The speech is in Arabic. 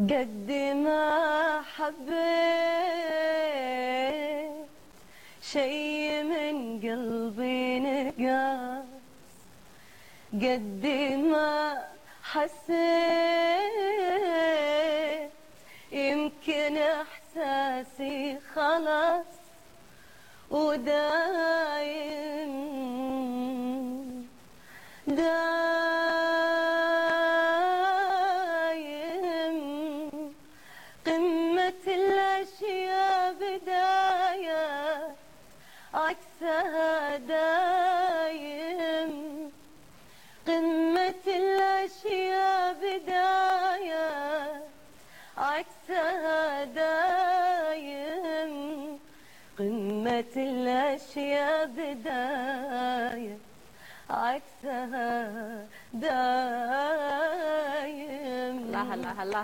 قد ما حبيت شي من قلبي نقاس. قد ما حسيت يمكن إحساسي خلاص ودايم. دايم قمة الأشياء بداية عكسها دايم. قمة الأشياء بداية عكسها دايم. قمة الأشياء بداية عكسها دايم. الله الله الله.